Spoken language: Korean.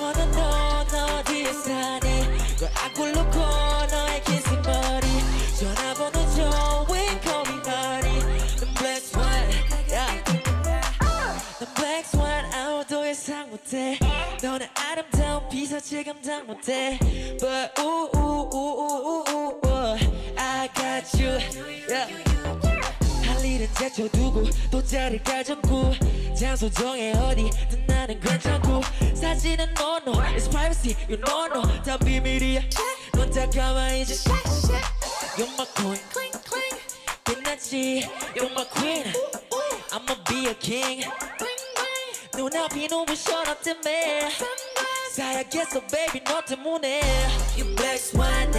wanna know 너 어디에 사니 널 안고 놓고 너의 kissing body 전화번호 줘 We call me honey 넌 black swan yeah. 넌 black swan 아무도 예상 못해 너는 아름다운 비서질 감당 못해 But ooh ooh ooh ooh ooh ooh I got you yeah. 할 일은 제쳐두고 또 자리를 가졌고 장소 정해 어디든 나는 괜찮고 사진은 no no It's privacy you know no 다 비밀이야 넌 다 가만히 있어 You're my queen 끝났지 You're my queen I'ma be a king 눈앞이 너무 시원하다며 사야겠어 baby 너 때문에 You black swan